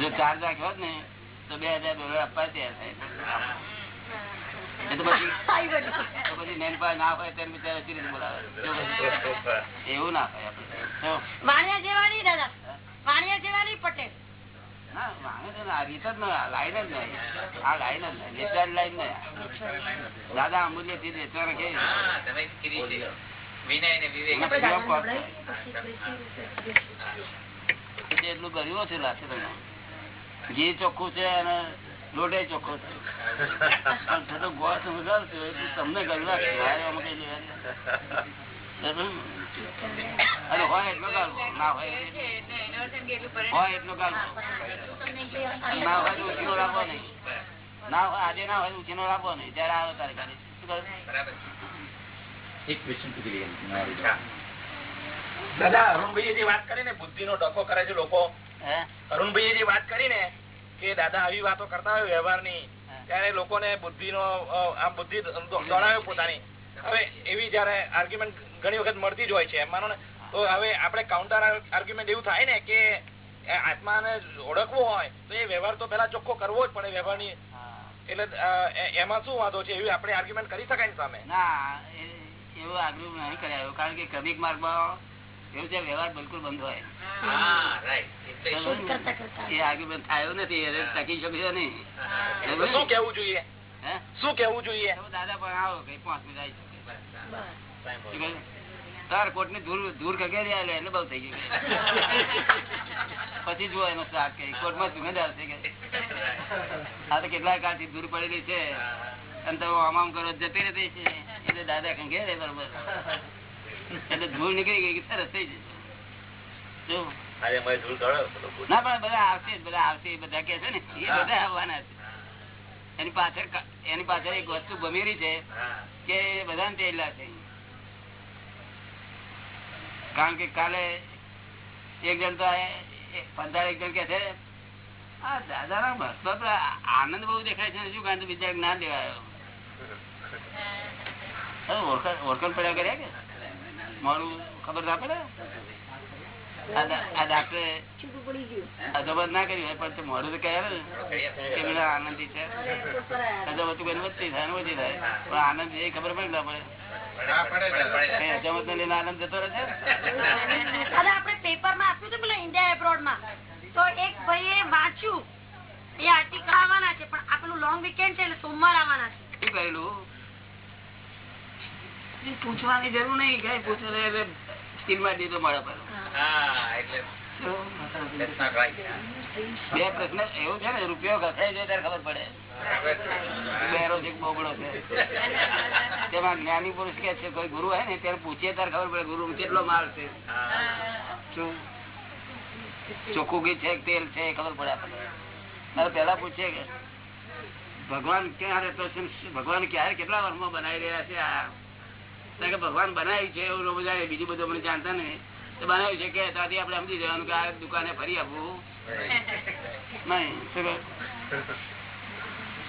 A: જો ચાર્જ રાખ્યો ને તો બે હજાર ડોલર આપવા તૈયાર થાય તો પછી તો પછી નેન પાસે ના હોય તેને બિચારા કેવી બોલાવે? એવું ના થાય આપડે. જો.
G: વાણિયા જેવા નહીં દાદા. વાણિયા જેવા નહીં પટેલ.
A: ના વાંધો નહીં. આ રીત જ નહીં, આ લાઈન જ નહીં આ લાઈન જ નહીં વેચવાની લાઈન નહીં દાદા અમૂલ્ય કે
F: હા તમે વિનય ને વિવેક?
A: એટલે ગરીબ ઓછું લાગશે તમને. ઘી ચોખ્ખું છે અને લોટે ચોખ્ખો છે. પણ છતાં ગોળ તમે તમને ગરીબ લાગશે મારે આમાં કઈ લેવા દેવા. અને હોય એટલો ગાળવો ના હોય હોય એટલો ગાળવો ના હોય તો ઉછીનો રાખવો નહીં. ના હોય આજે ના હોય ઉછીનો રાખવો નહીં જયારે આવે તારે ગાડી
H: એક ક્વેશ્ચન પૂછી
E: દાદા અરુણભાઈએ જે વાત કરી ને બુદ્ધિ નો ડખો કરે છે લોકો. જે વાત કરી ને કે દાદા આવી વાતો કરતા હોય વ્યવહારની ત્યારે લોકોને બુદ્ધિ નો આ બુદ્ધિ દોડાવે પોતાની. હવે એવી જયારે આર્ગ્યુમેન્ટ ઘણી વખત મળતી જ હોય છે એમ માનો ને તો હવે આપણે કાઉન્ટર આર્ગ્યુમેન્ટ એવું થાય ને કે આત્માને ઓળખવો હોય તો એ વ્યવહાર તો પેલા ચોખ્ખો કરવો જ પડે વ્યવહારની. એટલે એમાં શું વાંધો છે? એવી આપણે આર્ગ્યુમેન્ટ કરી શકાય ને સામે?
A: ના એવું આગ્રહ નહીં કર્યા કારણ કે ક્રમિક માર્ગમાં એવું છે વ્યવહાર બિલકુલ બંધ હોય.
F: હા રાઈટ એટલે
A: એ આર્ગ્યુમેન્ટ થયો નથી એને ટકી શકશો નહીં.
E: શું કેવું જોઈએ? શું કેવું જોઈએ?
A: દાદા પણ આવો કઈ પાંચ મિનિટ આવી? તાર કોટની ધૂળ ધૂળ ખગેરી આલે એટલે બઉ થઈ ગયું. પછી જુઓ એનો શાક કે કોર્ટમાં સુગંધ આવશે કે. આ તો કેટલાય કાળથી દૂર પડેલી છે. અને તમે આમ આમ કરો જતી રહી છે. એટલે દાદા ખંગે બરોબર. એટલે ધૂળ નીકળી ગઈ કે સરસ થઈ જશે. ના પણ બધા આવશે બધા આવશે બધા કે છે ને એ બધા આવવાના છે. એની પાછળ એની પાછળ એક વસ્તુ ગમેરી છે કે બધાને તેલા છે. કારણ કે કાલે એક જણ તો પંદર એક જણ કે છે આ દાદા ના ભસ્મ આનંદ બહુ દેખાય છે શું કારણ બીજા ના દેવાયો. ઓળખાણ પડ્યા કર્યા કે? મારું ખબર ના પડે? આ ડાક્ટરે અજબત ના કરી પણ મોડું તો કહે કે બધા આનંદી છે. અજબત કોઈ વધતી થાય ને ઓછી થાય. પણ આનંદ એ ખબર પડે ના પડે અજમત ને લઈને આનંદ જતો રહે છે?
G: આપણે પેપરમાં આપ્યું હતું પેલા ઇન્ડિયા એબ્રોડમાં તો એક ભાઈએ વાંચ્યું એ આર્ટિકલ આવવાના છે પણ આ લોંગ વીકેન્ડ છે એટલે સોમવાર આવવાના છે.
A: શું કહેલું? એ પૂછવાની જરૂર નહીં કઈ પૂછે એટલે સ્ટીલમાં દીધો
F: મારા right.
A: બે પ્રશ્ન એવું છે ને રૂપિયો ઘસાઈ જાય ત્યારે ખબર પડે. બેરો છે. બોગડો છે. તેમાં જ્ઞાની પુરુષ કે છે કોઈ ગુરુ હોય ને ત્યારે પૂછીએ ત્યારે ખબર પડે ગુરુ કેટલો માલ છે. શું ચોખ્ખું ઘી છે તેલ છે ખબર પડે આપણને. પેલા પૂછીએ કે ભગવાન ક્યાં રહેતો છે ભગવાન ક્યારે કેટલા વર્ષમાં બનાવી રહ્યા છે આ? કે ભગવાન બનાવ્યું છે એવું લોકો જાણે બીજું બધું મને જાણતા ને તો બનાવ્યું છે કે ત્યાંથી આપણે સમજી જવાનું કે આ દુકાને ફરી આપવું. નહીં શું કહે?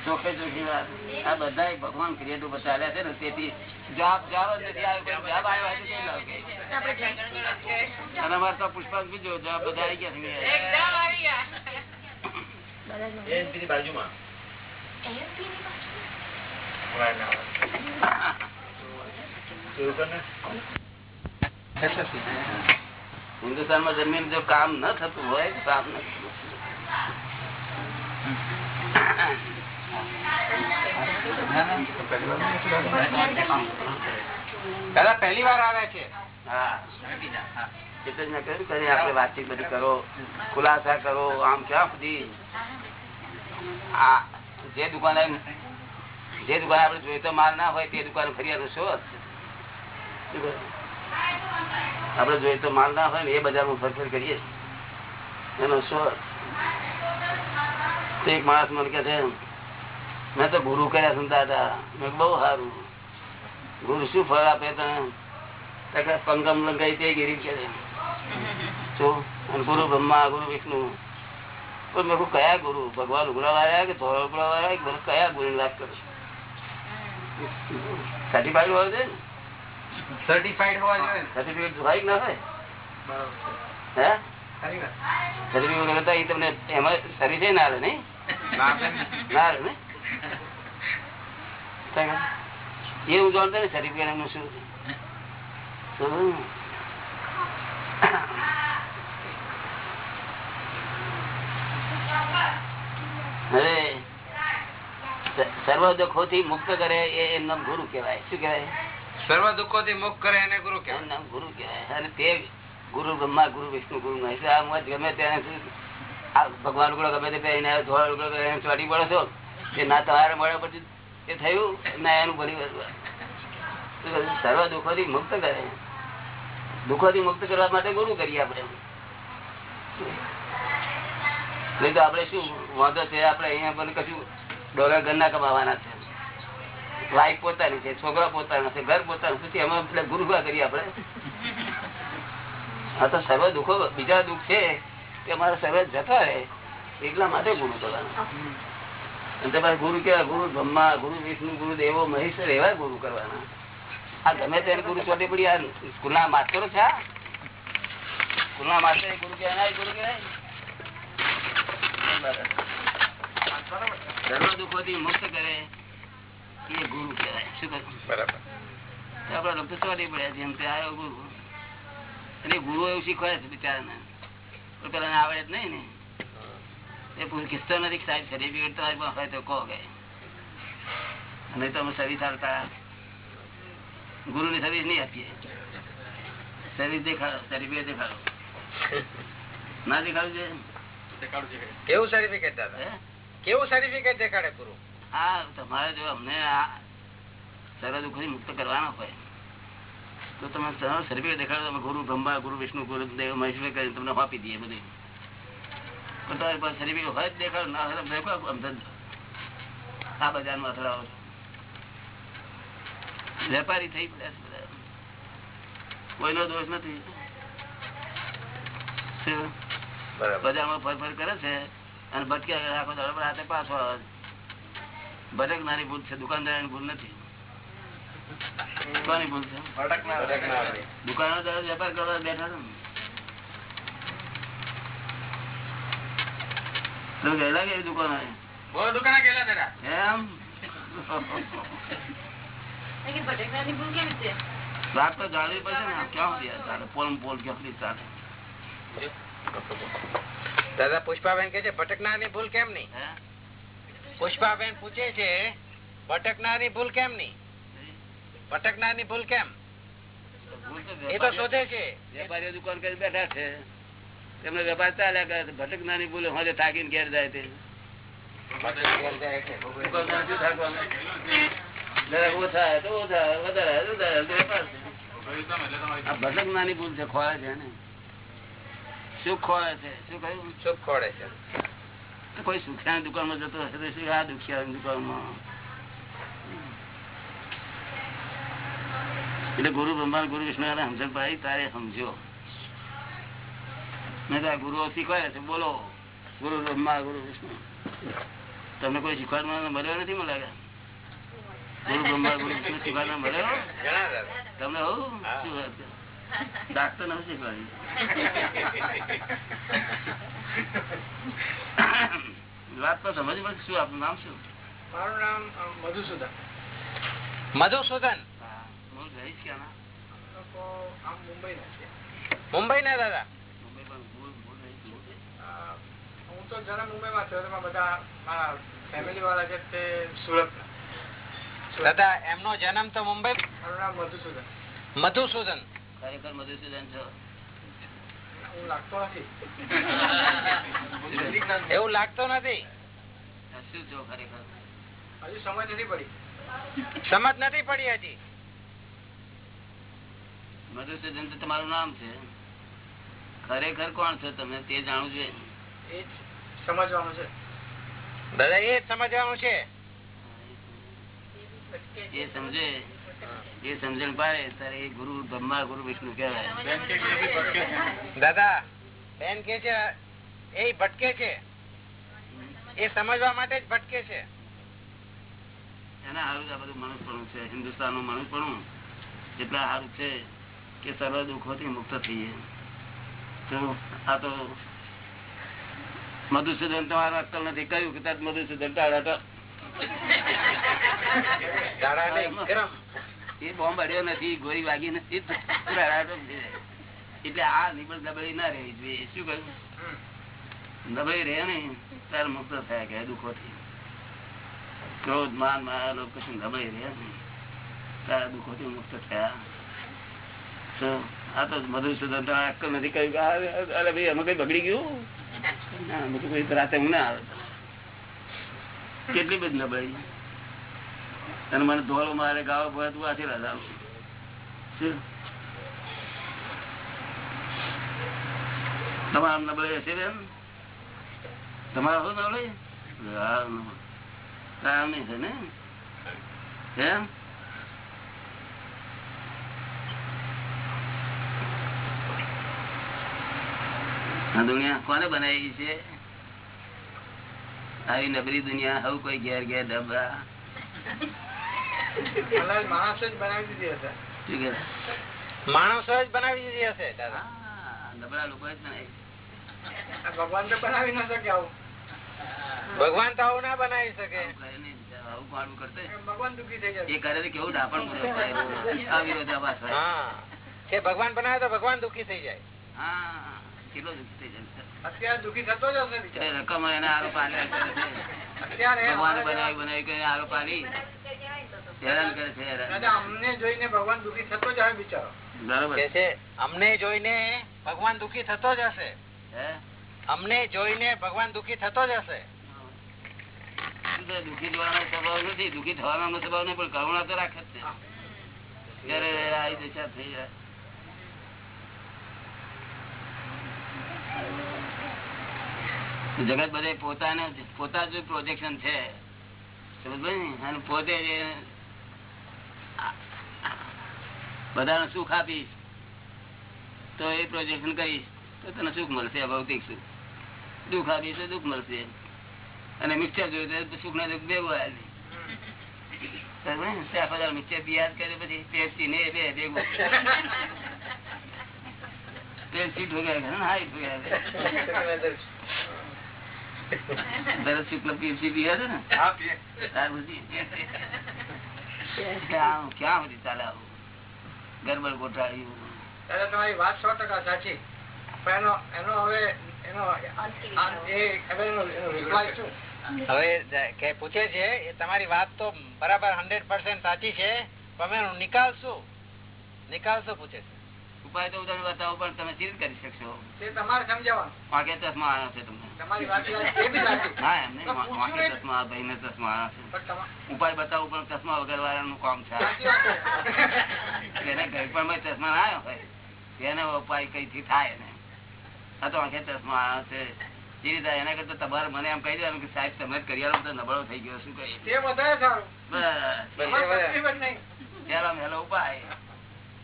A: ચોખ્ખે વાત. આ બધા ભગવાન ક્રિએટ ઉપર ચાલ્યા છે ને તેથી જવાબ જવાબ જ નથી આવ્યો જવાબ આવ્યો હોય તો કેમ લાગે? અને અમારે તો પુષ્પાંશ બીજો જવાબ બધા આવી ગયા છે.
C: એકદમ
A: હિન્દુસ્તાનમાં જમીન જો કામ ન થતું હોય કામ
F: દાદા પહેલી વાર આવે છે.
A: આપડે વાતચીત બધી કરો ખુલાસા કરો આમ ક્યાં સુધી. જે દુકાન જે દુકાન આપડે જોઈતો માલ ના હોય તે દુકાન ફરિયાદ શોધ અર્થ જોઈએ તો? માલ ના હોય ને એ બજારમાં ફરફર કરીએ. એનો શું એક માણસ મને કે છે મેં તો ગુરુ કર્યા છે દાદા. મેં બહુ સારું. ગુરુ શું ફળ આપે તને? પંગમ લંગાઈ તે ગીરી કે. અને ગુરુ બ્રહ્મા ગુરુ વિષ્ણુ. પણ મેં કયા ગુરુ? ભગવાન ઉગડા વાળા કે ધોળા ઉગડા વાળા કયા ગુરુ ની વાત કરો બાજુ હોય છે
F: સર્ટિફાઈડ હોવા જોઈએ
A: સર્ટિફિકેટ હોય ના હોય હે? સર્ટિફિકેટ વગર એ તમને એમાં સર્વિસ ના આવે નહીં?
F: ના
A: આવે ને. એ હું જાણતો ને સર્ટિફિકેટ એમનું શું? શું? હવે સર્વ દુઃખો થી મુક્ત કરે એ એમનો ગુરુ કહેવાય. શું કહેવાય?
F: સર્વ દુઃખો થી મુક્ત કરે એને ગુરુ કહેવાય.
A: ગુરુ કહેવાય. અને તે ગુરુ બ્રહ્મા ગુરુ વિષ્ણુ ગુરુ મહેશ. ગમે તેને ભગવાન લુગડો ગમે તે પહેરીને ધોળા લુગડો પહેરીને ચોટી પડો છો. તે ના તમારે મળ્યા પછી એ થયું ના એનું ભરી સર્વ દુઃખો થી મુક્ત કરે. દુઃખો થી મુક્ત કરવા માટે ગુરુ કરીએ આપણે. નહીં તો આપણે શું વાંધો છે આપણે અહીંયા પણ કશું ડોલર ઘરના કમાવાના છે. વાઈફ પોતાની છે, છોકરા પોતાના છે, ઘર પોતાનું પછી એમાં ગુરુ કરીએ આપણે? આ તો સર્વ દુઃખો, બીજા દુઃખ છે, તે અમારા સર્વ જતા રહે, એટલા માટે ગુરુ કરવાના. ગુરુ કેવા ગુરુ બ્રહ્મા, ગુરુ વિષ્ણુ, ગુરુ દેવો મહેશ્વર એવા ગુરુ કરવાના. આ ગમે તેને ગુરુ ચોટી પડી, આ સ્કૂલના માસ્તરો છે? સ્કૂલના માસ્તર ગુરુ કહેવાય ગુરુ કહેવાય? સર્વ દુઃખો થી મુક્ત કરે. એ ગુરુ કહેવાય. શું કહ્યું
F: બરાબર.
A: તો આપડા ચોટી પડ્યા જેમ તે આવ્યો ગુરુ. અને ગુરુ એવું શીખવાડે છે બિચારાને. પેલા આવડે જ નહીં ને. એ કિસ્તો નથી સાહેબ સર્ટિફિકેટ તો તમારી પાસે હોય તો કહો કે. અને તો અમે સર્વિસ આવતા ગુરુ ની સર્વિસ નહીં આપીએ. સર્વિસ દેખાડો સર્ટિફિકેટ દેખાડો. ના દેખાડું છે?
F: કેવું સર્ટિફિકેટ દાદા? કેવું સર્ટિફિકેટ દેખાડે ગુરુ?
A: આ તમારે જો અમને આ સર્વ દુઃખથી મુક્ત કરવાના હોય તો તમે સર્ટિફિકેટ દેખાડો તમે ગુરુ બ્રહ્મા ગુરુ વિષ્ણુ ગુરુ દેવ મહેશ્વર કરીને તમને આપી દઈએ બધું. પણ તમારી પાસે સર્ટિફિકેટ હોય જ દેખાડો ના હોય દેખાડો ધંધો. આ બજારમાં અથડાવો છો. વેપારી થઈ પડ્યા છે કોઈનો દોષ નથી. બજારમાં ફર ફર કરે છે અને ભટક્યા આખો પણ હાથે પાછો આવે. છે. ભટકનારી ભૂલ છે દુકાનદારની ભૂલ નથી. કોની ભૂલ છે? દુકાનો વેપાર કરવા બેઠા છો ને. ગયેલા કે દુકાનો?
F: બહુ ગયેલા દાદા
A: એમ? વાત તો જાણવી પડશે ને ક્યાં સુધી ચાલે પોલ પોલ ક્યાં સુધી ચાલે
F: દાદા પુષ્પાબેન કે છે ભટકનારની ભૂલ કેમ નહીં?
A: હે?
F: પુષ્પાબેન પૂછે છે ભટકનારની ભૂલ કેમ ની? ભટકનારની ભૂલ કેમ? એ તો શોધે છે.
A: વેપારીઓ દુકાન કરી બેઠા છે. તેમને વેપાર ચાલ્યા કરે ભટકનારની ભૂલ હોજે થાકીને ઘેર જાય તે. ભટકનાની શું ભટકનારી ભૂલ છે ખોળે છે ને? શું ખોળે છે? શું કહ્યું?
F: સુખ ખોડે છે?
A: કોઈ સુખ્યા દુકાનમાં જતો હશે તો શું આ દુખિયા દુકાનમાં? એટલે ગુરુ બ્રહ્મા ગુરુ વિષ્ણુ સમજણ પડી તારે સમજો. મેં તો આ ગુરુઓ શીખવાડે છે, બોલો. ગુરુ બ્રહ્મા, ગુરુ વિષ્ણુ તમને કોઈ શીખવાડવાનો મળ્યો નથી મને ગુરુ બ્રહ્મા, ગુરુ વિષ્ણુ શીખવાડવા મળ્યો? તમને હોવું શું વાત? ડાક્ટર નથી શીખવાડી વાત તો સમજ પડે શું આપનું નામ શું?
B: મારું નામ મધુસૂદન.
F: મધુસૂદન?
A: હું રહીશ
B: છે
F: મુંબઈ ના દાદા?
A: મુંબઈ પણ મૂળ મૂળ રહીશ મૂળ છે.
B: અ, હું તો જન્મ મુંબઈમાં થયો બધા મારા ફેમિલી વાળા છે તે સુરતના.
I: દાદા એમનો જન્મ તો મુંબઈ?
B: મારું નામ મધુસૂદન.
I: મધુસૂદન?
A: ખરેખર મધુસૂદન છો?
B: હું લાગતો નથી.
I: એવું લાગતો નથી?
A: શું છો ખરેખર?
B: હજુ સમજ નથી પડી.
I: સમજ નથી પડી હજી.
A: મધુસૂદન તો તમારું નામ છે. ખરેખર કોણ છો તમે તે જાણવું છે
B: એ જ સમજવાનું છે.
I: દાદા એ જ સમજવાનું છે.
A: એ સમજે. એ સમજણ પાડે. ત્યારે એ ગુરુ બ્રહ્મા ગુરુ વિષ્ણુ કહેવાય.
I: દાદા બેન કે છે એ ભટકે છે. એ સમજવા માટે જ ભટકે છે.
A: એના હારું આ બધું મનુષ્યપણું છે. હિન્દુસ્તાનનું મનુષ્યપણું એટલા સારું છે કે સર્વ દુઃખોથી મુક્ત થઈએ. તો આ તો મધુસૂદન તમારું અક્કલ નથી કહ્યું કે તાર મધુસૂદન ટાળા એ બોમ્બ અડ્યો નથી ગોળી વાગી નથી. એટલે આ નિબળ દબળી ના રહેવી જોઈએ. શું કહ્યું? દબળી રહ્યા ને ત્યારે મુક્ત થયા કે દુઃખોથી. ક્રોધ, માન, માયા લોકો કશું દબાઈ રહ્યા ને તારા દુઃખોથી મુક્ત થયા. આ તો મધુસૂદન નથી કહ્યું અરે ભાઈ અમે કઈ બગડી ગયું? તો રાતે હું ના આવે. કેટલી બધી નબળી અને મને ધોળો મારે ગાવા પડે તું આથી રાજા તમારા નબળી હશે બેન? તમારા શું નબળી હા, નબળી. કામ છે ને? એમ? દુનિયા કોને બનાવી છે? આવી નબળી દુનિયા હવે કોઈ ઘેર ઘેર ડબ્બા.
B: માણસો જ બનાવી દીધી હશે.
A: શું
I: માણસો જ બનાવી દીધી હશે દાદા.
A: લોકો જ બનાવી.
B: આ ભગવાન તો બનાવી ન શકે આવું.
I: ભગવાન તો આવું ના બનાવી શકે.
B: ભગવાન
I: બનાવે તો ભગવાન દુઃખી થઈ જાય.
A: કેટલો દુઃખી થઈ જાય.
B: અત્યારે દુઃખી થતો જ હશે
A: રકમ એને આરોપ આલ્યા કરે છે.
B: અત્યારે
A: ભગવાન બનાવી બનાવી આરોપ આલી. હેરાન કરે છે
B: અમને જોઈને ભગવાન દુઃખી થતો જ હશે બિચારો.
A: બરોબર.
I: છે અમને જોઈને ભગવાન દુખી થતો જ હશે.
A: હે?
I: અમને જોઈને ભગવાન દુઃખી થતો જ હશે.
A: દુઃખી થવાનો સ્વભાવ નથી, દુઃખી થવાનો સ્વભાવ નહીં, પણ કરુણા તો રાખે જ છે. જગત બધે પોતાને પોતા જ પ્રોજેક્શન છે? અને પોતે બધાને સુખ આપીશ, તો એ પ્રોજેક્શન કરીશ, તો તને સુખ મળશે ભૌતિક સુખ. દુઃખ આપીશ તો દુઃખ મળશે. અને મિક્સર જોયું તો સુખ ના? દુઃખ ભેગું આવે મિક્સર પિયાજ કરે પછી પેપ્સી ને બે ભેગું. પેપ્સી ઠોક્યા કરે ને ઠોક્યા કરે. દરરોજ શુક્લ પેપ્સી પીવે છે ને? ત્યાર પછી ક્યાં ક્યાં સુધી ચાલે આવું? ગરબડ ગોટાળ્યું
B: દાદા તમારી વાત સો ટકા સાચી. પણ એનો એનો હવે એનો એ હવે એનો એનો શું?
I: હવે કે પૂછે છે તમારી વાત તો બરાબર હંડ્રેડ પર્સન્ટ સાચી છે પણ નિકાલ શું નિકાલ શું પૂછે છે.
A: ઉપાય તો ઉદાહરણ બતાવો પણ તમે ચીજ કરી શકશો?
B: તે તમારે સમજાવવાનું.
A: વાંકે ચશ્મા આવ્યો છે તમને.
B: તમારી વાત
A: હા વાંકે ચશ્મા ચશ્મા આવ્યા ઉપાય બતાવું પણ ચશ્મા વગર વાળાનું કામ છે. એને ઘર પણ માં ચશ્મા ના આવ્યો હોય. એને ઉપાય કઈ થી થાય ને આ તો આંખે ચશ્મા આવ્યો છે. એ એના કરતા તમારે મને એમ કહી દેવાનું કે સાહેબ તમે જ કરી નબળો થઈ ગયો શું કહી
B: વધારે સારું.
A: મેલો ઉપાય.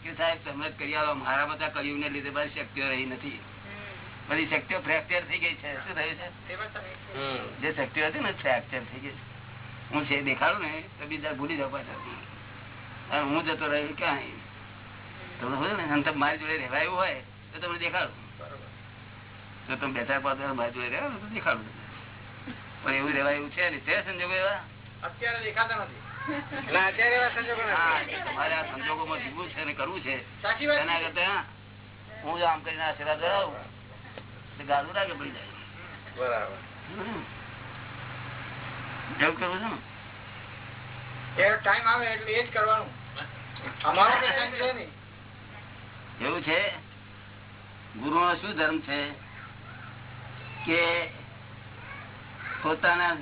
A: કે સાહેબ તમે જ કરી આલો મારા બધા કર્યું ને લીધે બધી શક્તિઓ રહી નથી. બધી શક્તિઓ ફ્રેક્ચર થઈ ગઈ છે. શું થયું છે?
B: તમે.
A: જે શક્તિઓ હતી ને ફ્રેક્ચર થઈ ગઈ છે. હું છે દેખાડું ને તો બીજા ભૂલી જાવ પાછા. હું જતો રહ્યો ક્યાં તમે ને અને મારી જોડે રહેવાયું હોય તો તમને દેખાડું. તો તમે બે ચાર પાંચ મારી જોડે રહ્યા તો દેખાડું. પણ એવું રેવા એવું છે ને તે સંજોગો એવા?
B: અત્યારે દેખાતા નથી.
I: ના અત્યારે એવા સંજોગો
A: હા, તમારે આ સંજોગોમાં જીવવું છે ને કરવું છે. એના. કરતા હું જો આમ કરીને આશીર્વાદ કરાવું તો લાગે પડી જાય.
I: બરાબર.
A: હમ. કરવું છે ને?
B: એ ટાઈમ આવે એટલે એ જ કરવાનું. અમારો ટાઈમ છે નહીં.
A: એવું છે? ગુરુ નો શું ધર્મ છે? કે પોતાના